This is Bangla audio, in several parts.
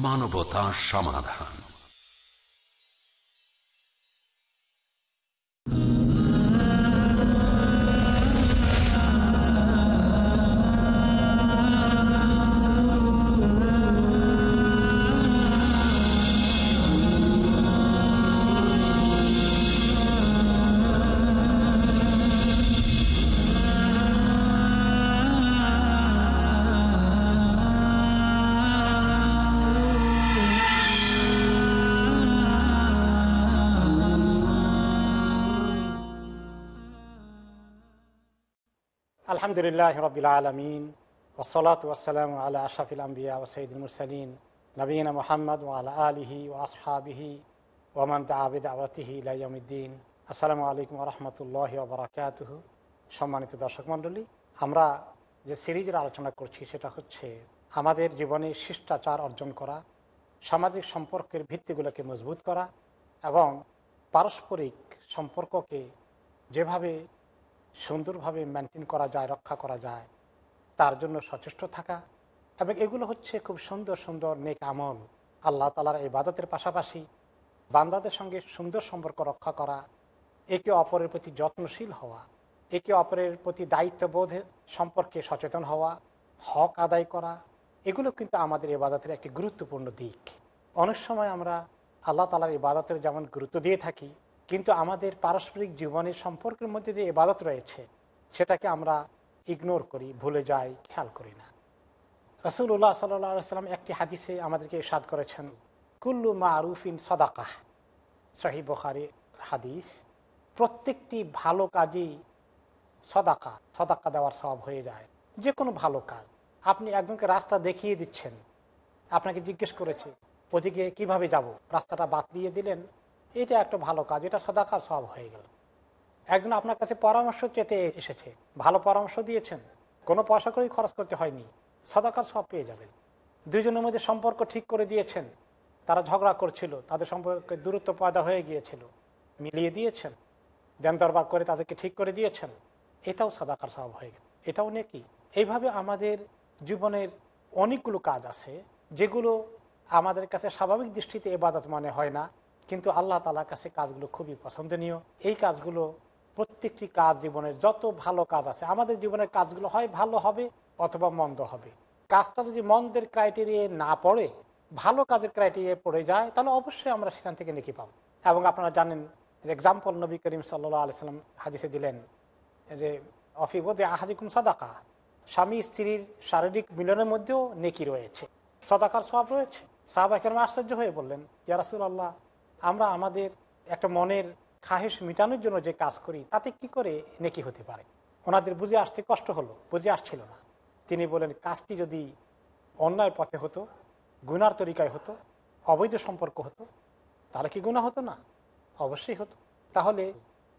মানবতা সমাধান। আলহামদুলিল্লাহ রবিল আলমিন ওসলাত ওসালাম আল্লাহ আশাফিল আম্বিয়া ও মুরসালিন নবীনা মোহাম্মদ ও আল্লাহ আলিহি ও আসহাবিহি ওমান আবিদ আওয়াতিহি ইলাইয়মিদ্দিন আসসালামু আলাইকুম রহমতুল্লাহ বরাকাতহ। সম্মানিত দর্শক মণ্ডলী, আমরা যে সিরিজের আলোচনা করছি সেটা হচ্ছে আমাদের জীবনে শিষ্টাচার অর্জন করা, সামাজিক সম্পর্কের ভিত্তিগুলোকে মজবুত করা এবং পারস্পরিক সম্পর্ককে যেভাবে সুন্দরভাবে মেনটেন করা যায়, রক্ষা করা যায়, তার জন্য সচেষ্ট থাকা এবং এগুলো হচ্ছে খুব সুন্দর সুন্দর নেক আমল। আল্লাহ তালার এই বাদতের পাশাপাশি বান্দাদের সঙ্গে সুন্দর সম্পর্ক রক্ষা করা, একে অপরের প্রতি যত্নশীল হওয়া, একে অপরের প্রতি দায়িত্ববোধ সম্পর্কে সচেতন হওয়া, হক আদায় করা, এগুলো কিন্তু আমাদের ইবাদতের একটি গুরুত্বপূর্ণ দিক। অনেক সময় আমরা আল্লাহ তালার ইবাদতের যেমন গুরুত্ব দিয়ে থাকি কিন্তু আমাদের পারস্পরিক জীবনের সম্পর্কের মধ্যে যে ইবাদত রয়েছে, সেটাকে আমরা ইগনোর করি, ভুলে যাই, খেয়াল করি না। রসুল্লাহ সাল্লাম একটি হাদিসে আমাদেরকে সাদ করেছেন, কুল্লু মা আরুফিন সদাকাহ। সহি বখারি হাদিস, প্রত্যেকটি ভালো কাজই সদাকা সদাকা দেওয়ার স্বভাব হয়ে যায়। যে কোনো ভালো কাজ, আপনি একজনকে রাস্তা দেখিয়ে দিচ্ছেন, আপনাকে জিজ্ঞেস করেছে, ওদিকে কীভাবে যাব? রাস্তাটা বাতলিয়ে দিলেন এটা একটা ভালো কাজ, এটা সদাকার সব হয়ে গেল। একজন আপনার কাছে পরামর্শ চেতে এসেছে, ভালো পরামর্শ দিয়েছেন, কোনো পয়সা করেই খরচ করতে হয়নি, সদাকার সব পেয়ে যাবেন। দুজনের মধ্যে সম্পর্ক ঠিক করে দিয়েছেন, তারা ঝগড়া করছিল, তাদের সম্পর্কে দূরত্ব পয়দা হয়ে গিয়েছিল, মিলিয়ে দিয়েছেন দেন দরবার করে তাদেরকে ঠিক করে দিয়েছেন, এটাও সাদাকার স্বভাব হয়ে গেল। এটাও নেকি? এইভাবে আমাদের জীবনের অনেকগুলো কাজ আছে, যেগুলো আমাদের কাছে স্বাভাবিক দৃষ্টিতে এবাদত মনে হয় না কিন্তু আল্লাহ তালার কাছে কাজগুলো খুবই পছন্দনীয়। এই কাজগুলো প্রত্যেকটি কাজ জীবনের যত ভালো কাজ আছে, আমাদের জীবনের কাজগুলো হয় ভালো হবে অথবা মন্দ হবে। কাজটা যদি মন্দের ক্রাইটেরিয়া না পড়ে, ভালো কাজের ক্রাইটেরিয়া পড়ে যায়, তাহলে অবশ্যই আমরা সেখান থেকে নেকি পাবো। এবং আপনারা জানেন যে এক্সাম্পল নবী করিম সাল্লা আলিয়াল্লাম হাদিসে দিলেন যে অফিবোদে আহাদিকুম সদাকা। স্বামী স্ত্রীর শারীরিক মিলনের মধ্যেও নেকি রয়েছে। সদাকার সব রয়েছে। সাহবাকের আশ্চর্য হয়ে বললেন ইয়ারাসুল আল্লাহ আমরা আমাদের একটা মনের খাহেস মেটানোর জন্য যে কাজ করি, তাতে কি করে নেকি হতে পারে? ওনাদের বুঝে আসতে কষ্ট হলো, বুঝে আসছিল না। তিনি বলেন কাজটি যদি অন্যায় পথে হতো, গুনার তরিকায় হতো, অবৈধ সম্পর্ক হতো, তাহলে কি গুণা হতো না? অবশ্যই হতো। তাহলে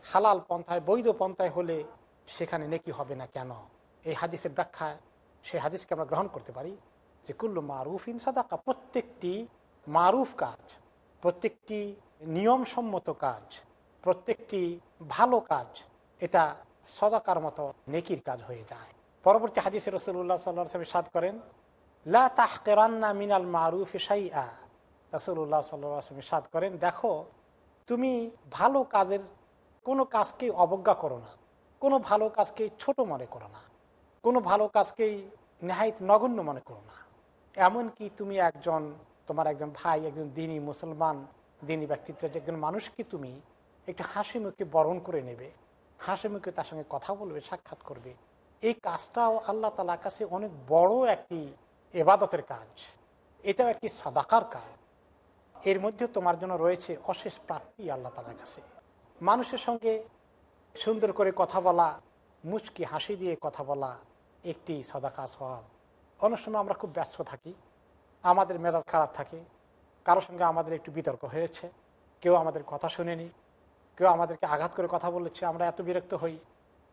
হালাল পন্থায়, বৈধ পন্থায় হলে সেখানে নেকি হবে না কেন? এই হাদিসের ব্যাখ্যায় সেই হাদিসকে আমরা গ্রহণ করতে পারি যে, কুল্লু মারুফ ইনসাদাকা প্রত্যেকটি মারুফ কাজ প্রত্যেকটি নিয়মসম্মত কাজ, প্রত্যেকটি ভালো কাজ, এটা সদাকার মতো নেকির কাজ হয়ে যায়। পরবর্তী হাদিসে রসুল্লাহ সাল্লাহ সাদ করেন, লা মিনাল মারুফ সাইয়া রসুল্লাহ সাল্লাম সাদ করেন, দেখো, তুমি ভালো কাজের কোনো কাজকে অবজ্ঞা করো না, কোনো ভালো কাজকে ছোট মনে করো না, কোনো ভালো কাজকেই নেহাইত নগণ্য মনে করো না। এমনকি তুমি একজন তোমার একজন ভাই, একজন দিনী মুসলমান, দিনী ব্যক্তিত্ব একজন মানুষকে তুমি, একটু হাসি মুখে বরণ করে নেবে। হাসি মুখে তার সঙ্গে কথা বলবে, সাক্ষাৎ করবে। এই কাজটাও আল্লাহ তালার কাছে অনেক বড় একটি এবাদতের কাজ। এটাও একটি সদাকার কাজ। এর মধ্যে তোমার জন্য রয়েছে অশেষ প্রাপ্তি আল্লাহ তালার কাছে। মানুষের সঙ্গে সুন্দর করে কথা বলা, মুচকি হাসি দিয়ে কথা বলা একটি সদাকা স্বভাব। অনেক সময় আমরা খুব ব্যস্ত থাকি। আমাদের মেজাজ খারাপ থাকে। কারোর সঙ্গে আমাদের একটু বিতর্ক হয়েছে। কেউ আমাদের কথা শুনেনি। কেউ আমাদেরকে আঘাত করে কথা বলেছে। আমরা এত বিরক্ত হই।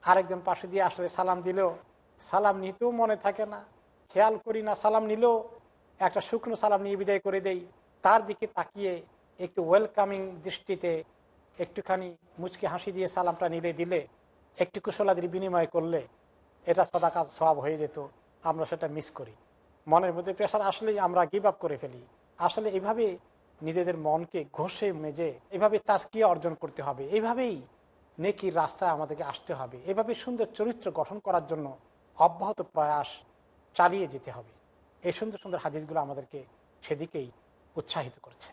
আরেকজন পাশে দিয়ে আসলে সালাম দিলেও সালাম নিতেও মনে থাকে না। খেয়াল করি না, সালাম নিলেও একটা শুকনো সালাম নিয়ে বিদায় করে দেই। তার দিকে তাকিয়ে একটু ওয়েলকামিং দৃষ্টিতে একটুখানি মুচকি হাসি দিয়ে সালামটা নিলে, দিলে, একটু কুশলাদির বিনিময় করলে এটা সদাকাত সব হয়ে যেত। আমরা সেটা মিস করি। মনের মধ্যে প্রেশার আসলেই আমরা গিভ আপ করে ফেলি। আসলে এভাবে নিজেদের মনকে ঘষে মেজে এভাবে তাজকিয়া অর্জন করতে হবে। এইভাবেই নেকির রাস্তায় আমাদেরকে আসতে হবে। এভাবে সুন্দর চরিত্র গঠন করার জন্য অব্যাহত প্রয়াস চালিয়ে যেতে হবে। এই সুন্দর সুন্দর হাদিসগুলো আমাদেরকে সেদিকেই উৎসাহিত করছে।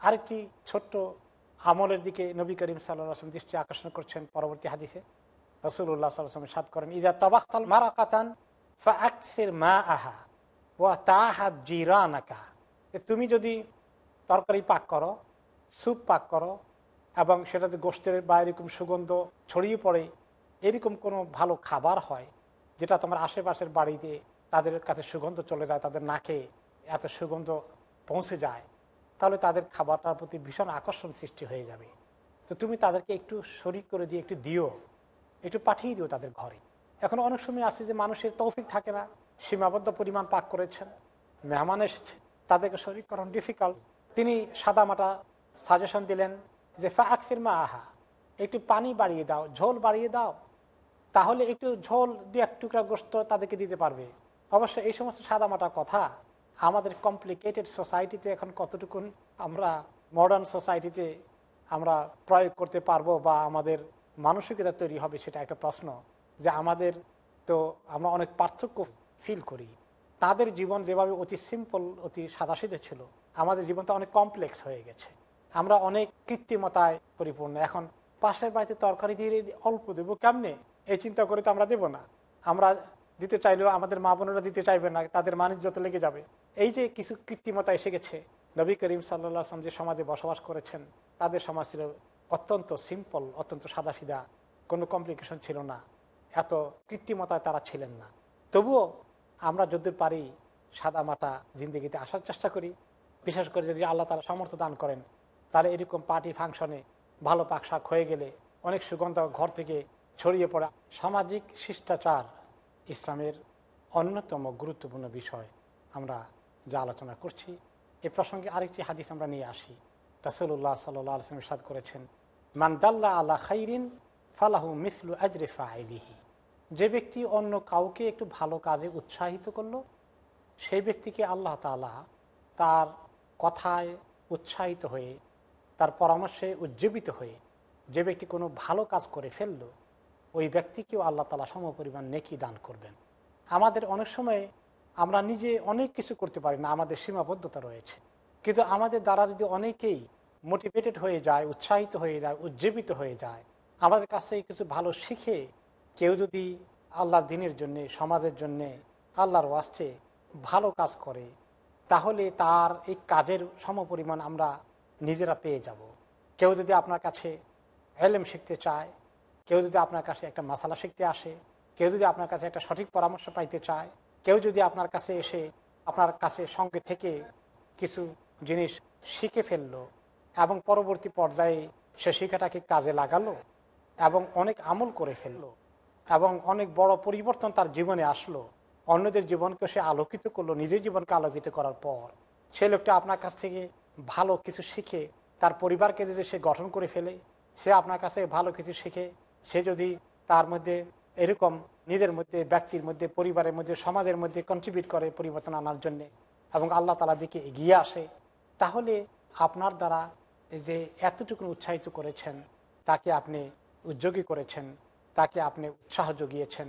আরেকটি ছোট্ট আমলের দিকে নবী করিম সাল্লাম দৃষ্টি আকর্ষণ করছেন পরবর্তী হাদিসে। রসুল্লাহ সাল্লাম সাদ করেন ইদা তবাক্তাল মারা কাতান মা আহা ও তাহাত জিরানাকা। তুমি যদি তরকারি পাক করো, স্যুপ পাক করো, এবং সেটাতে গোষ্ঠের বা এরকম সুগন্ধ ছড়িয়ে পড়ে, এরকম কোনো ভালো খাবার হয় যেটা তোমার আশেপাশের বাড়িতে তাদের কাছে সুগন্ধ চলে যায়, তাদের নাকে এত সুগন্ধ পৌঁছে যায়, তাহলে তাদের খাবারটার প্রতি ভীষণ আকর্ষণ সৃষ্টি হয়ে যাবে। তো তুমি তাদেরকে একটু শরিক করে দিয়ে একটু দিও, একটু পাঠিয়ে দিও তাদের ঘরে। এখন অনেক সময় আছে যে মানুষের তৌফিক থাকে না সীমাবদ্ধ পরিমাণ পাক করেছেন, মেহমান এসেছে, তাদেরকে শরিক করানো ডিফিকাল্ট তিনি সাদামাটা সাজেশন দিলেন যে ফাকসির মা আহা, একটু পানি বাড়িয়ে দাও, ঝোল বাড়িয়ে দাও, তাহলে একটু ঝোল দু এক টুকরা গোস্ত তাদেরকে দিতে পারবে। অবশ্য এই সমস্ত সাদামাটা কথা আমাদের কমপ্লিকেটেড সোসাইটিতে এখন কতটুকুন আমরা মডার্ন সোসাইটিতে আমরা প্রয়োগ করতে পারব বা আমাদের মানসিকতা তৈরি হবে, সেটা একটা প্রশ্ন। যে আমাদের তো আমরা অনেক পার্থক্য ফিল করি। তাদের জীবন যেভাবে অতি সিম্পল অতি সাদাসিধে ছিল, আমাদের জীবনটা অনেক কমপ্লেক্স হয়ে গেছে। আমরা অনেক কৃত্রিমতায় পরিপূর্ণ। এখন পাশের বাড়িতে তরকারি দিয়ে অল্প দেবো কেমনে? এই চিন্তা করে তো আমরা দেবো না। আমরা দিতে চাইলেও আমাদের মা বোনেরা দিতে চাইবে না, তাদের মানুষ যত লেগে যাবে। এই যে কিছু কৃত্রিমতা এসে গেছে, নবী করিম সাল্লাহ আসলাম যে সমাজে বসবাস করেছেন, তাদের সমাজ ছিল অত্যন্ত সিম্পল অত্যন্ত সাদাসিধা, কোনো কমপ্লিকেশন ছিল না। এত কৃত্রিমতায় তারা ছিলেন না। তবুও আমরা যদি পারি সাদা মাটা জিন্দগিতে আসার চেষ্টা করি, বিশেষ করে যদি আল্লাহ তারা সমর্থ দান করেন, তাহলে এরকম পার্টি ফাংশনে ভালো পাকশাক হয়ে গেলে অনেক সুগন্ধ ঘর থেকে ছড়িয়ে পড়া সামাজিক শিষ্টাচার ইসলামের অন্যতম গুরুত্বপূর্ণ বিষয় আমরা যা আলোচনা করছি। এ প্রসঙ্গে আরেকটি হাদিস আমরা নিয়ে আসি। রাসুল্লাহ সাল্লাহ সাদ করেছেন মানদাল্লা আল্লাহ খাইরিন ফালাহু মিসলু আজরেফা আইলিহি যে ব্যক্তি অন্য কাউকে একটু ভালো কাজে উৎসাহিত করল, সেই ব্যক্তিকে আল্লাহ তালা তার কথায় উৎসাহিত হয়ে, তার পরামর্শে উজ্জীবিত হয়ে যে ব্যক্তি কোনো ভালো কাজ করে ফেলল, ওই ব্যক্তিকেও আল্লাহ তালা সম পরিমাণ নেকি দান করবেন। আমাদের অনেক সময় আমরা নিজে অনেক কিছু করতে পারি না, আমাদের সীমাবদ্ধতা রয়েছে। কিন্তু আমাদের দ্বারা যদি অনেকেই মোটিভেটেড হয়ে যায়, উৎসাহিত হয়ে যায়, উজ্জীবিত হয়ে যায়, আমাদের কাছ থেকে কিছু ভালো শিখে কেউ যদি আল্লাহর দিনের জন্যে, সমাজের জন্যে আল্লাহর ওয়াস্তে ভালো কাজ করে, তাহলে তার এই কাজের সমপরিমাণ আমরা নিজেরা পেয়ে যাব। কেউ যদি আপনার কাছে এলেম শিখতে চায়, কেউ যদি আপনার কাছে একটা মশালা শিখতে আসে, কেউ যদি আপনার কাছে একটা সঠিক পরামর্শ পাইতে চায়, কেউ যদি আপনার কাছে এসে আপনার কাছে সঙ্গে থেকে কিছু জিনিস শিখে ফেলল এবং পরবর্তী পর্যায়ে সে শিক্ষাটাকে কাজে লাগালো এবং অনেক আমল করে ফেলল এবং অনেক বড় পরিবর্তন তার জীবনে আসলো। অন্যদের জীবনকে সে আলোকিত করল, নিজের জীবনকে আলোকিত করার পর। সেই লোকটা আপনার কাছ থেকে ভালো কিছু শিখে, তার পরিবারকে যদি সে গঠন করে ফেলে, সে আপনার কাছে ভালো কিছু শিখে, সে যদি তার মধ্যে এরকম নিজের মধ্যে, ব্যক্তির মধ্যে, পরিবারের মধ্যে, সমাজের মধ্যে কন্ট্রিবিউট করে পরিবর্তন আনার জন্যে এবং আল্লাহ তালা দিকে এগিয়ে আসে, তাহলে আপনার দ্বারা যে এতটুকু উৎসাহিত করেছেন, তাকে আপনি উদ্যোগী করেছেন। তাকে আপনি উৎসাহ জুগিয়েছেন,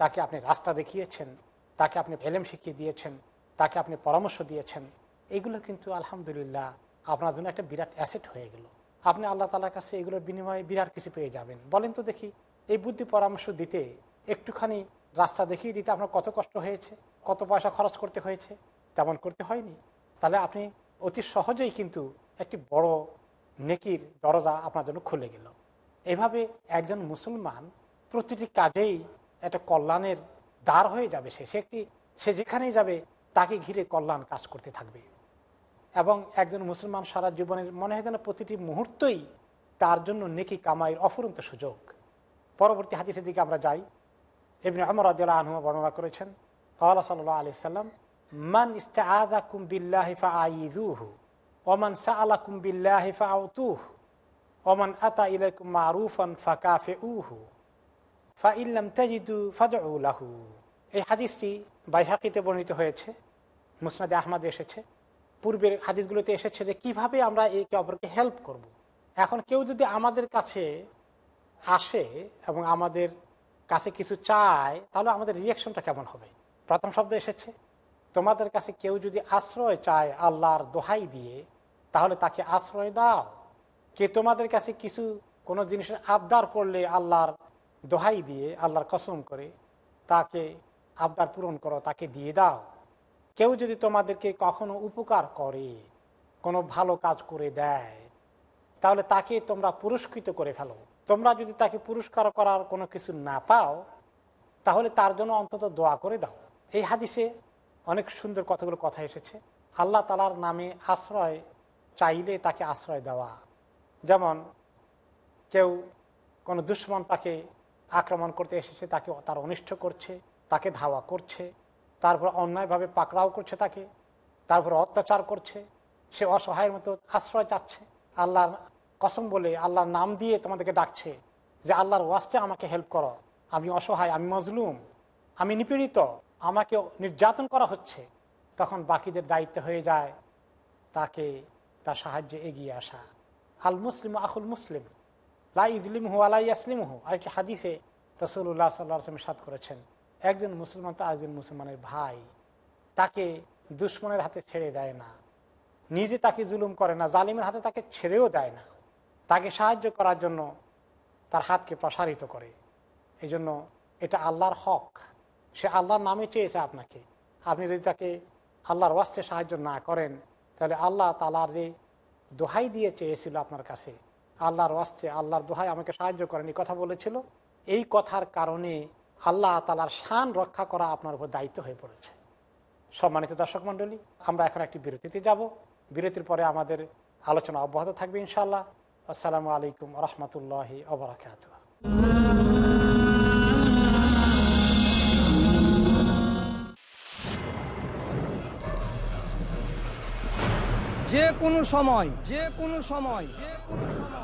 তাকে আপনি রাস্তা দেখিয়েছেন, তাকে আপনি ফেলেম শিখিয়ে দিয়েছেন, তাকে আপনি পরামর্শ দিয়েছেন, এগুলো কিন্তু আলহামদুলিল্লাহ আপনার জন্য একটা বিরাট অ্যাসেট হয়ে গেল। আপনি আল্লাহ তালার কাছে এগুলোর বিনিময়ে বিরাট কিছু পেয়ে যাবেন। বলেন তো দেখি, এই বুদ্ধি পরামর্শ দিতে একটুখানি রাস্তা দেখিয়ে দিতে আপনার কত কষ্ট হয়েছে, কত পয়সা খরচ করতে হয়েছে? তেমন করতে হয়নি। তাহলে আপনি অতি সহজেই কিন্তু একটি বড় নেকির দরজা আপনার জন্য খুলে গেল। এভাবে একজন মুসলমান প্রতিটি কাজেই একটা কল্যাণের দ্বার হয়ে যাবে সে। সে একটি সে যেখানেই যাবে, তাকে ঘিরে কল্যাণ কাজ করতে থাকবে। এবং একজন মুসলমান সারা জীবনের মনে হয় যেন প্রতিটি মুহূর্তই তার জন্য নেকি কামাইয়ের অফুরন্ত সুযোগ। পরবর্তী হাদিসের দিকে আমরা যাই। এমনি আমর আদিল্লা আনহুমা বর্ণনা করেছেন আল্লাহ সাল্লাহ আলি সাল্লাম মান ইস্তা কুম বিল্লাহিফা আইদুহু ওমান সা আলা কুম বিল্লাহিফা আউতুহ ওমান আতা ইলাইকুম মারুফান ফাকাফে উহু ফা ইল্লাম তাজিদু ফাদু লাহু। এই হাদিসটি বাইহাকিতে বর্ণিত হয়েছে, মুসনাদে আহমদে এসেছে। পূর্বের হাদিসগুলোতে এসেছে যে কীভাবে আমরা একে অপরকে হেল্প করব। এখন কেউ যদি আমাদের কাছে আসে এবং আমাদের কাছে কিছু চায়, তাহলে আমাদের রিয়াকশনটা কেমন হবে? প্রথম শব্দ এসেছে, তোমাদের কাছে কেউ যদি আশ্রয় চায় আল্লাহর দোহাই দিয়ে, তাহলে তাকে আশ্রয় দাও। কে তোমাদের কাছে কিছু কোনো জিনিসের আবদার করলে আল্লাহর দোহাই দিয়ে আল্লাহর কসম করে তাকে আবদার পূরণ করো, তাকে দিয়ে দাও। কেউ যদি তোমাদেরকে কখনো উপকার করে, কোনো ভালো কাজ করে দেয়, তাহলে তাকে তোমরা পুরস্কৃত করে ফেলো। তোমরা যদি তাকে পুরস্কার করার কোনো কিছু না পাও, তাহলে তার জন্য অন্তত দোয়া করে দাও। এই হাদিসে অনেক সুন্দর কতগুলো কথা এসেছে। আল্লাহ তালার নামে আশ্রয় চাইলে তাকে আশ্রয় দেওয়া। যেমন কেউ কোনো দুশ্মন তাকে আক্রমণ করতে এসেছে, তাকে তার অনিষ্ট করছে, তাকে ধাওয়া করছে, তারপর অন্যায়ভাবে পাকড়াও করছে তাকে, তারপর অত্যাচার করছে, সে অসহায়ের মতো আশ্রয় চাচ্ছে। আল্লাহর কসম বলে আল্লাহর নাম দিয়ে তোমাদেরকে ডাকছে যে আল্লাহর ওয়াস্তে আমাকে হেল্প করো। আমি অসহায়, আমি মজলুম, আমি নিপীড়িত, আমাকে নির্যাতন করা হচ্ছে। তখন বাকিদের দায়িত্ব হয়ে যায় তাকে তার সাহায্যে এগিয়ে আসা। আল মুসলিম আখুল মুসলিম লা ইজলিম হু আলাই আসলিম হু আরেকটি হাদিসে রসুল্লাহ সাল্লাহ সাদ করেছেন, একজন মুসলমান তো আরেকজন মুসলমানের ভাই, তাকে দুশ্মনের হাতে ছেড়ে দেয় না, নিজে তাকে জুলুম করে না, জালিমের হাতে তাকে ছেড়েও দেয় না, তাকে সাহায্য করার জন্য তার হাতকে প্রসারিত করে। এই জন্য এটা আল্লাহর হক, সে আল্লাহর নামে চেয়েছে আপনাকে। আপনি যদি তাকে আল্লাহর ওয়াস্তে সাহায্য না করেন, তাহলে আল্লাহ তালার যে দোহাই দিয়ে চেয়েছিল আপনার কাছে আল্লাহর ওয়াস্তে, আল্লাহর দোহায় আমাকে সাহায্য করেন। এই কথা বলেছিল। এই কথার কারণে আল্লাহ তালার শান রক্ষা করা আপনার উপর দায়িত্ব হয়ে পড়েছে। সম্মানিত দর্শক মণ্ডলী, আমরা এখন একটি বিরতিতে যাব। বিরতির পরে আমাদের আলোচনা অব্যাহত থাকবে ইনশাল্লাহ আসসালামু আলাইকুম রহমতুল্লাহ ওবরাকাত যে কোনো সময়, যে কোনো সময়, যে কোনো সময়।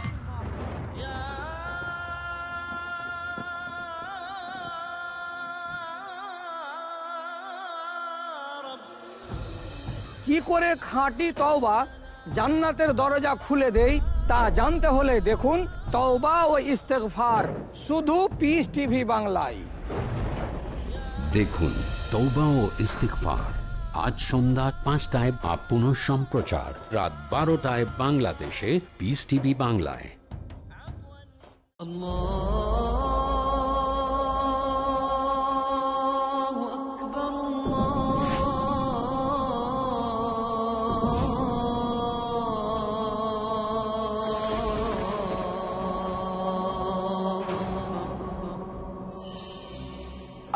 কি করে খাঁটি তওবা জান্নাতের দরজা খুলে দেই তা জানতে হলে দেখুন তওবা ও ইস্তেগফার শুধু পিস টিভি বাংলায়। দেখুন তৌবা ও ইস্তিকফার আজ সন্ধ্যা পাঁচটায় বা পুনঃ সম্প্রচার। রাত বারোটায় বাংলাদেশে পিস টিভি বাংলায়।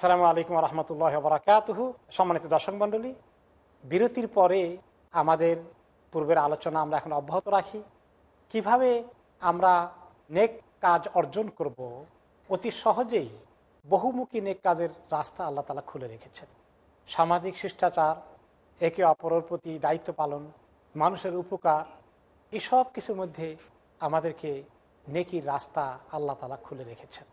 আসসালামু আলাইকুম রহমতুল্লাহ বরাকাতুহু। সম্মানিত দর্শক মণ্ডলী, বিরতির পরে আমাদের পূর্বের আলোচনা আমরা এখন অব্যাহত রাখি। কীভাবে আমরা নেক কাজ অর্জন করব? অতি সহজেই বহুমুখী নেক কাজের রাস্তা আল্লাহ তালা খুলে রেখেছেন। সামাজিক শিষ্টাচার, একে অপরের প্রতি দায়িত্ব পালন, মানুষের উপকার, এসব কিছুর মধ্যে আমাদেরকে নেকির রাস্তা আল্লাহ তালা খুলে রেখেছেন।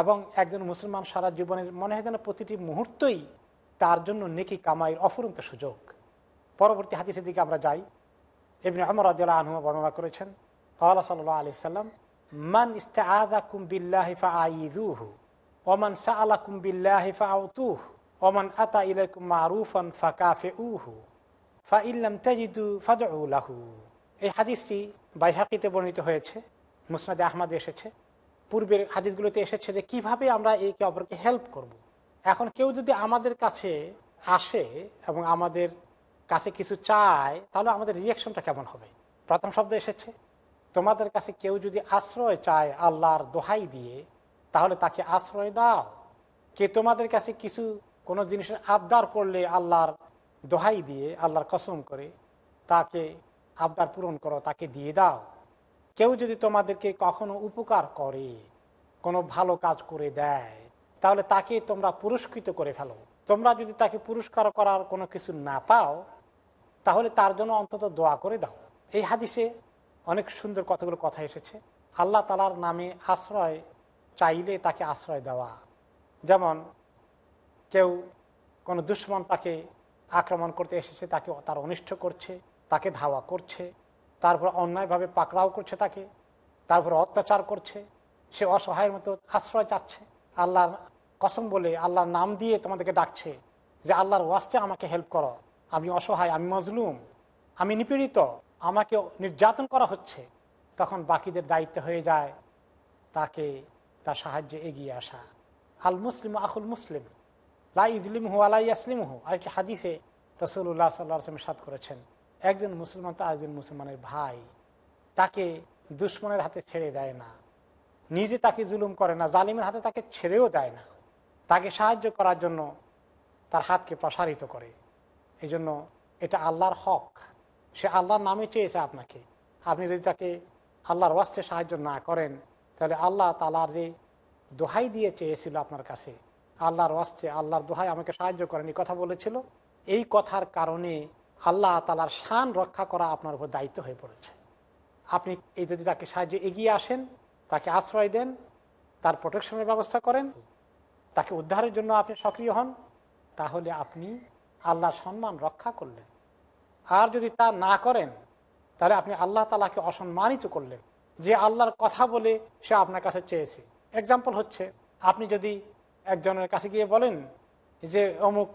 এবং একজন মুসলমান সারা জীবনের মনে হয় যেন প্রতিটি মুহূর্তই তার জন্য নেকি কামাইয়ের অফুরন্ত সুযোগ। পরবর্তী হাদিসের দিকে আমরা যাই। এমনি আমর আদিল্লাহ আনহু বর্ণনা করেছেন আল্লাহ সাল্লাহ আলি সাল্লাম মান ইস্তাআদাকুম বিল্লাহি ফাআইযুহু ওমান সাআলাকুম বিল্লাহি ফাআউতুহু ওমান আতা ইলাইকুম মারুফান ফাকাফিউহু ফাইল্লাম তাজিদু ফাদউ লাহু। এই হাদিসটি বাইহাকিতে বর্ণিত হয়েছে, মুসনাদে আহমদে এসেছে। পূর্বের হাদিসগুলোতে এসেছে যে কীভাবে আমরা একে অপরকে হেল্প করব। এখন কেউ যদি আমাদের কাছে আসে এবং আমাদের কাছে কিছু চায়, তাহলে আমাদের রিয়াকশনটা কেমন হবে? প্রথম শব্দ এসেছে, তোমাদের কাছে কেউ যদি আশ্রয় চায় আল্লাহর দোহাই দিয়ে, তাহলে তাকে আশ্রয় দাও। কে তোমাদের কাছে কিছু কোনো জিনিসের আবদার করলে আল্লাহর দোহাই দিয়ে, আল্লাহর কসম করে তাকে আবদার পূরণ করো, তাকে দিয়ে দাও। কেউ যদি তোমাদেরকে কখনো উপকার করে, কোনো ভালো কাজ করে দেয়, তাহলে তাকে তোমরা পুরস্কৃত করে ফেলো। তোমরা যদি তাকে পুরস্কার করার কোনো কিছু না পাও, তাহলে তার জন্য অন্তত দোয়া করে দাও। এই হাদিসে অনেক সুন্দর কতগুলো কথা এসেছে। আল্লাহ তালার নামে আশ্রয় চাইলে তাকে আশ্রয় দেওয়া। যেমন, কেউ কোনো দুশ্মন তাকে আক্রমণ করতে এসেছে, তাকে তার অনিষ্ট করছে, তাকে ধাওয়া করছে তারপর অন্যায়ভাবে পাকড়াও করছে তাকে, তারপর অত্যাচার করছে, সে অসহায়ের মতো আশ্রয় চাচ্ছে। আল্লাহর কসম বলে আল্লাহর নাম দিয়ে তোমাদেরকে ডাকছে যে আল্লাহর ওয়াস্তে আমাকে হেল্প করো। আমি অসহায়, আমি মজলুম, আমি নিপীড়িত, আমাকে নির্যাতন করা হচ্ছে। তখন বাকিদের দায়িত্ব হয়ে যায় তাকে, তার সাহায্যে এগিয়ে আসা। আল মুসলিম আকুল মুসলিম, লা ইজলিম হু আলাই আসলিম হু আরেকটি হাদিসে রসুল্লাহ সাল্লাহ সাদ করেছেন। একজন মুসলমান তো আরেকজন মুসলমানের ভাই। তাকে দুশ্মনের হাতে ছেড়ে দেয় না। নিজে তাকে জুলুম করে না, জালিমের হাতে তাকে ছেড়েও দেয় না। তাকে সাহায্য করার জন্য তার হাতকে প্রসারিত করে। এই জন্য এটা আল্লাহর হক। সে আল্লাহর নামে চেয়েছে আপনাকে। আপনি যদি তাকে আল্লাহর ওয়াস্তে সাহায্য না করেন, তাহলে আল্লাহ তালার যে দোহাই দিয়ে চেয়েছিল আপনার কাছে, আল্লাহর ওয়াস্তে, আল্লাহর দোহাই আমাকে সাহায্য করেন, এই কথা বলেছিল। এই কথার কারণে আল্লাহ তালার শান রক্ষা করা আপনার উপর দায়িত্ব হয়ে পড়েছে। আপনি এই যদি তাকে সাহায্যে এগিয়ে আসেন, তাকে আশ্রয় দেন, তার প্রোটেকশনের ব্যবস্থা করেন, তাকে উদ্ধারের জন্য আপনি সক্রিয় হন, তাহলে আপনি আল্লাহর সম্মান রক্ষা করলেন। আর যদি তা না করেন, তাহলে আপনি আল্লাহ তালাকে অসম্মানিত করলেন, যে আল্লাহর কথা বলে সে আপনার কাছে চেয়েছে। এক্সাম্পল হচ্ছে, আপনি যদি একজনের কাছে গিয়ে বলেন যে, অমুক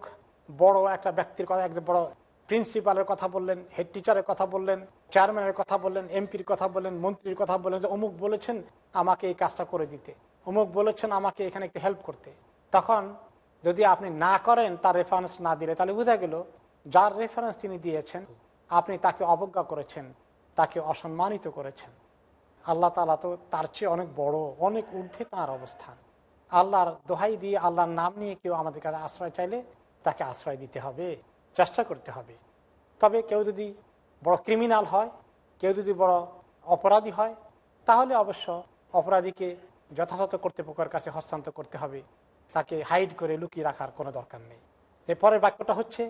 বড় একটা ব্যক্তির কথা একজন বড় প্রিন্সিপালের কথা বললেন, হেড টিচারের কথা বললেন, চেয়ারম্যানের কথা বললেন, এমপির কথা বললেন, মন্ত্রীর কথা বললেন যে অমুক বলেছেন আমাকে এই কাজটা করে দিতে, অমুক বলেছেন আমাকে এখানে একটু হেল্প করতে। তখন যদি আপনি না করেন, তার রেফারেন্স না দিলে, তাহলে বোঝা গেল যার রেফারেন্স তিনি দিয়েছেন, আপনি তাকে অবজ্ঞা করেছেন, তাকে অসম্মানিত করেছেন। আল্লাহ তালা তো তার চেয়ে অনেক বড়, অনেক ঊর্ধ্বে তাঁর অবস্থান। আল্লাহর দোহাই দিয়ে, আল্লাহর নাম নিয়ে কেউ আমাদের কাছে আশ্রয় চাইলে তাকে আশ্রয় দিতে হবে। চেষ্টা করতে হবে। তবে কেউ যদি বড় ক্রিমিনাল হয়, কেউ যদি বড় অপরাধী হয়, তাহলে অবশ্য অপরাধীকে যথাযথ কর্তৃপক্ষের কাছে হস্তান্তর করতে হবে। তাকে হাইড করে লুকিয়ে রাখার কোনো দরকার নেই। এরপরের বাক্যটা হচ্ছে,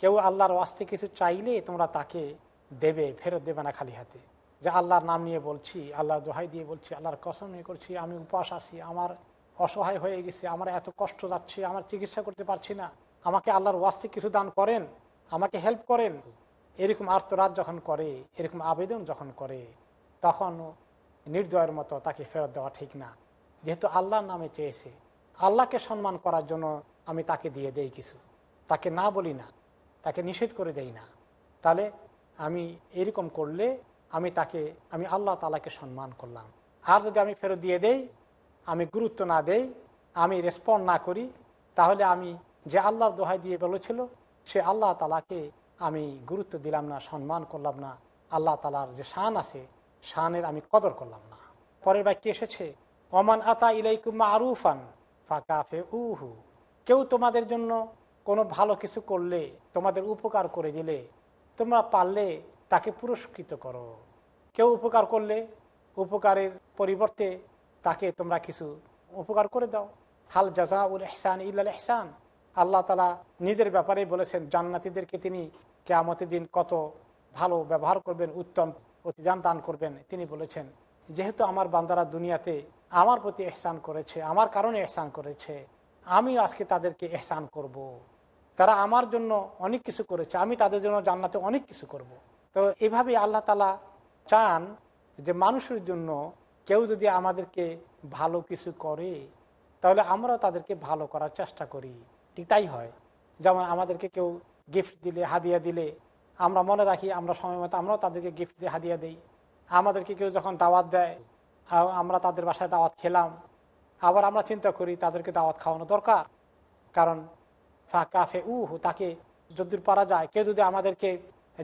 কেউ আল্লাহর ওয়াস্তে কিছু চাইলে তোমরা তাকে দেবে, ফেরত দেবে না খালি হাতে। যে আল্লাহর নাম নিয়ে বলছি, আল্লাহর দোহাই দিয়ে বলছি, আল্লাহর কসম নিয়ে করছি, আমি উপাস আছি, আমার অসহায় হয়ে গেছে, আমার এত কষ্ট যাচ্ছে, আমার চিকিৎসা করতে পারছি না। আমাকে আল্লাহর ওয়াস্তে কিছু দান করেন, আমাকে হেল্প করেন। এরকম আর্তরাত যখন করে, এরকম আবেদন যখন করে, তখন নির্দয়ের মতো তাকে ফেরত দেওয়া ঠিক না। যেহেতু আল্লাহর নামে চেয়েছে, আল্লাহকে সম্মান করার জন্য আমি তাকে দিয়ে দেই কিছু। তাকে না বলি না, তাকে নিষেধ করে দেই না। তাহলে আমি এরকম করলে আমি তাকে, আমি আল্লাহ তালাকে সম্মান করলাম। আর যদি আমি ফেরত দিয়ে দেই, আমি গুরুত্ব না দেই, আমি রেসপন্ড না করি, তাহলে আমি যে আল্লাহর দোহাই দিয়ে বলেছিল, সে আল্লাহ তালাকে আমি গুরুত্ব দিলাম না, সম্মান করলাম না। আল্লাহ তালার যে শান আছে, শানের আমি কদর করলাম না। পরের বাক্যে এসেছে অমান আতা ইলাইকুমা আরুফান ফাকাফে উহু কেউ তোমাদের জন্য কোনো ভালো কিছু করলে, তোমাদের উপকার করে দিলে, তোমরা পারলে তাকে পুরস্কৃত করো। কেউ উপকার করলে, উপকারের পরিবর্তে তাকে তোমরা কিছু উপকার করে দাও। হাল জাজা উল এহসান ইল্লাল এহসান আল্লাহ তালা নিজের ব্যাপারেই বলেছেন, জান্নাতিদেরকে তিনি কেয়ামতের দিন কত ভালো ব্যবহার করবেন, উত্তম প্রতিদান দান করবেন তিনি বলেছেন, যেহেতু আমার বান্দারা দুনিয়াতে আমার প্রতি এহসান করেছে, আমার কারণে এহসান করেছে আমি আজকে তাদেরকে এহসান করব। তারা আমার জন্য অনেক কিছু করেছে, আমি তাদের জন্য জান্নাতে অনেক কিছু করব। তো এভাবে আল্লাহ তালা চান যে মানুষের জন্য কেউ যদি আমাদেরকে ভালো কিছু করে, তাহলে আমরাও তাদেরকে ভালো করার চেষ্টা করি ঠিক তাই হয়। যেমন আমাদেরকে কেউ গিফট দিলে, হাদিয়া দিলে, আমরা মনে রাখি আমরা সময় মতো আমরাও তাদেরকে গিফট দিয়ে হাদিয়া দিই। আমাদেরকে কেউ যখন দাওয়াত দেয় আমরা তাদের বাসায় দাওয়াত খেলাম, আবার আমরা চিন্তা করি তাদেরকে দাওয়াত খাওয়ানো দরকার। কারণ ফাঁকাফে উহ, তাকে যদি পারা যায়, কেউ যদি আমাদেরকে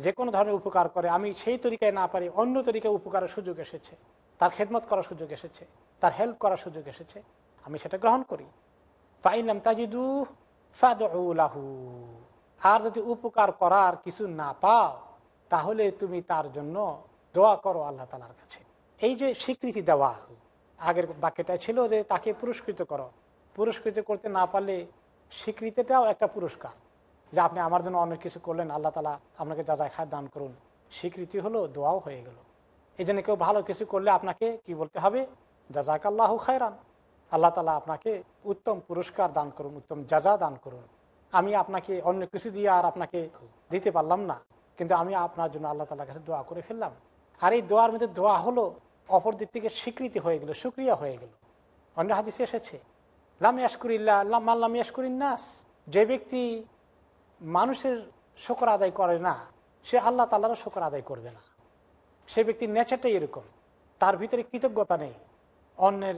যে কোনো ধরনের উপকার করে, আমি সেই তরিকায় না পারি, অন্য তরিকায় উপকারের সুযোগ এসেছে, তার খেদমত করার সুযোগ এসেছে, তার হেল্প করার সুযোগ এসেছে, আমি সেটা গ্রহণ করি। ফাইনাম তাজিদু ফাদু আর যদি উপকার করার কিছু না পাও, তাহলে তুমি তার জন্য দোয়া করো আল্লাহ তালার কাছে। এই যে স্বীকৃতি দেওয়া, আগের বাক্যটা ছিল যে তাকে পুরস্কৃত করো। পুরস্কৃত করতে না পারলে স্বীকৃতিটাও একটা পুরস্কার। যে আপনি আমার জন্য অনেক কিছু করলেন, আল্লাহ তালা আপনাকে যা যা খায় দান করুন, স্বীকৃতি হলো, দোয়াও হয়ে গেল। এই জন্য কেউ ভালো কিছু করলে আপনাকে কি বলতে হবে? যাজাক আল্লাহ খায়রান। আল্লাহ তালা আপনাকে উত্তম পুরস্কার দান করুন, উত্তম যাজা দান করুন। আমি আপনাকে অন্য কিছু দিয়ে আর আপনাকে দিতে পারলাম না, কিন্তু আমি আপনার জন্য আল্লাহ তালার কাছে দোয়া করে ফেললাম। আর এই দোয়ার মধ্যে দোয়া হলো, অপর দিক থেকে স্বীকৃতি হয়ে গেল সুক্রিয়া হয়ে গেল। অন্য হাদিসে এসেছে, লাম ইয়াসকুরিল্লা মাল্লাম ইয়াসকুরিন্নাস যে ব্যক্তি মানুষের শকর আদায় করে না, সে আল্লাহ তাল্লারও শকর আদায় করবে না। সে ব্যক্তির নেচারটাই এরকম, তার ভিতরে কৃতজ্ঞতা নেই, অন্যের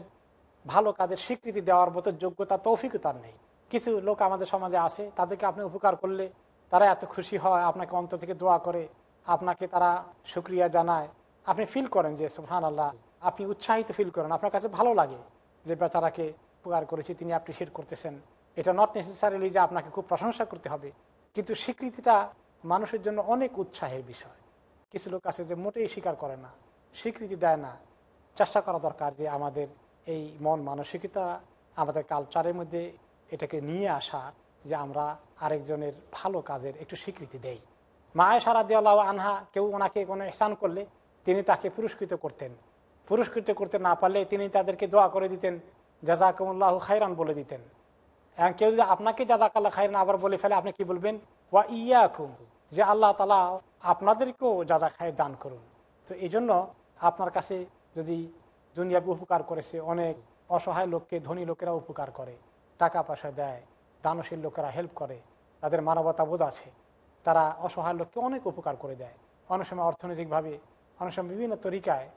ভালো কাজের স্বীকৃতি দেওয়ার মতো যোগ্যতা তৌফিকও তার নেই। কিছু লোক আমাদের সমাজে আছে, তাদেরকে আপনি উপকার করলে তারা এত খুশি হয়, আপনাকে অন্তর থেকে দোয়া করে, আপনাকে তারা সুক্রিয়া জানায়। আপনি ফিল করেন যে সুহান আল্লাহ আপনি উৎসাহিত ফিল করেন। আপনার কাছে ভালো লাগে যে, বেচারাকে উপকার করেছি, তিনি অ্যাপ্রিসিয়েট করতেছেন। এটা নট নেসেসারিলি যে আপনাকে খুব প্রশংসা করতে হবে, কিন্তু স্বীকৃতিটা মানুষের জন্য অনেক উৎসাহের বিষয়। কিছু লোক আছে যে মোটেই স্বীকার করে না, স্বীকৃতি দেয় না। চেষ্টা করা দরকার যে আমাদের এই মন মানসিকতা আমাদের কালচারের মধ্যে এটাকে নিয়ে আসা যে আমরা আরেকজনের ভালো কাজের একটু স্বীকৃতি দেই। মায় সারা দেওয়াল আনহা কেউ ওনাকে কোনো এহসান করলে তিনি তাকে পুরস্কৃত করতেন। পুরস্কৃত করতে না পারলে তিনি তাদেরকে দোয়া করে দিতেন জাজাকুমুল্লাহ খাইরান বলে দিতেন। এবং কেউ যদি আপনাকে জাজাকাল্লাহ খাইরান আবার বলে ফেলে, আপনি কি বলবেন? ওয়া ইয়াকুম যে আল্লাহ তালা আপনাদেরকেও যাজা খায় দান করুন। তো এই জন্য আপনার কাছে যদি দুনিয়া উপকার করেছে। অনেক অসহায় লোককে, ধনী লোকেরা উপকার করে। টাকা পয়সা দেয়, দানশীল লোকেরা হেল্প করে, তাদের মানবতা বোধ আছে। তারা অসহায় লোককে অনেক উপকার করে দেয়। অনেক সময় অর্থনৈতিকভাবে, অনেক সময় বিভিন্ন তরিকায়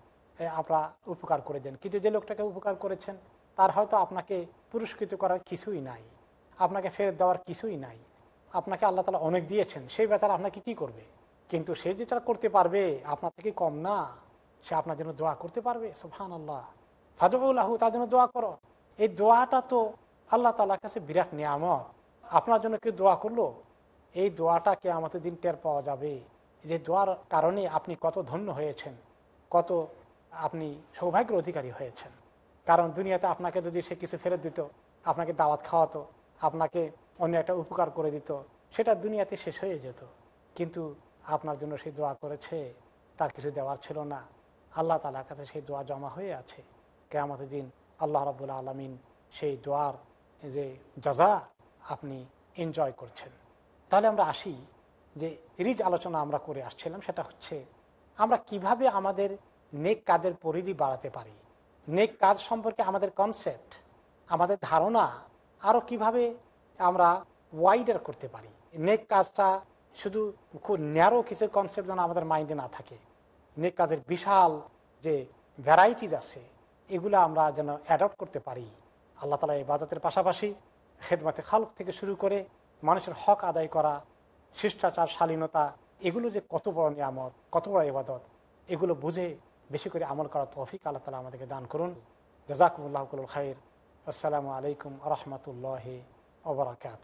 আপনারা উপকার করে দেন। কিন্তু যে লোকটাকে উপকার করেছেন, তার হয়তো আপনাকে পুরস্কৃত করার কিছুই নাই। আপনাকে ফেরত দেওয়ার কিছুই নাই। আপনাকে আল্লাহ তালা অনেক দিয়েছেন। সেই ব্যাপারে আপনাকে কি করবে? কিন্তু সে যেটা করতে পারবে, আপনার থেকে কম না। সে আপনার জন্য দোয়া করতে পারবে? সোফান আল্লাহ ফাজবুল্লাহ তার জন্য দোয়া করো। এই দোয়াটা তো আল্লাহ তালার কাছে বিরাট নিয়ামত। আপনার জন্য কেউ দোয়া করল? এই দোয়াটাকে আমাদের দিন টের পাওয়া যাবে। যে দোয়ার কারণে আপনি কত ধন্য হয়েছেন, কত আপনি সৌভাগ্যের অধিকারী হয়েছেন। কারণ দুনিয়াতে আপনাকে যদি সে কিছু ফেরত দিত, আপনাকে দাওয়াত খাওয়াতো, আপনাকে অন্য একটা উপকার করে দিত, সেটা দুনিয়াতে শেষ হয়ে যেত। কিন্তু আপনার জন্য সে দোয়া করেছে, তার কিছু দেওয়ার ছিল না। আল্লাহ তালার কাছে সেই দোয়া জমা হয়ে আছে। কেয়ামতের দিন আল্লাহ রাবুল্লা আলমিন সেই দোয়ার যে যাজা আপনি এনজয় করছেন। তাহলে আমরা আসি যে সিরিজ আলোচনা আমরা করে আসছিলাম, সেটা হচ্ছে আমরা কীভাবে আমাদের নেক কাজের পরিধি বাড়াতে পারি? নেক কাজ সম্পর্কে আমাদের কনসেপ্ট আমাদের ধারণা আরও কীভাবে আমরা ওয়াইডার করতে পারি? নেক কাজটা শুধু খুব ন্যারো কিছু কনসেপ্ট যেন আমাদের মাইন্ডে না থাকে। নেক কাজের বিশাল যে ভ্যারাইটিস আছে, এগুলো আমরা যেন অ্যাডপ্ট করতে পারি। আল্লাহ তালা ইবাদতের পাশাপাশি খেদমাতে খালক থেকে শুরু করে মানুষের হক আদায় করা, শিষ্টাচার, শালীনতা, এগুলো যে কত বড় নিয়ামত, কত বড় ইবাদত, এগুলো বুঝে বেশি করে আমল করা তৌফিক আল্লাহ তালা আমাদেরকে দান করুন। জাজাকুমুল্লাহ খাইর। আসসালামু আলাইকুম রহমতুল্লাহ ওবরাকাত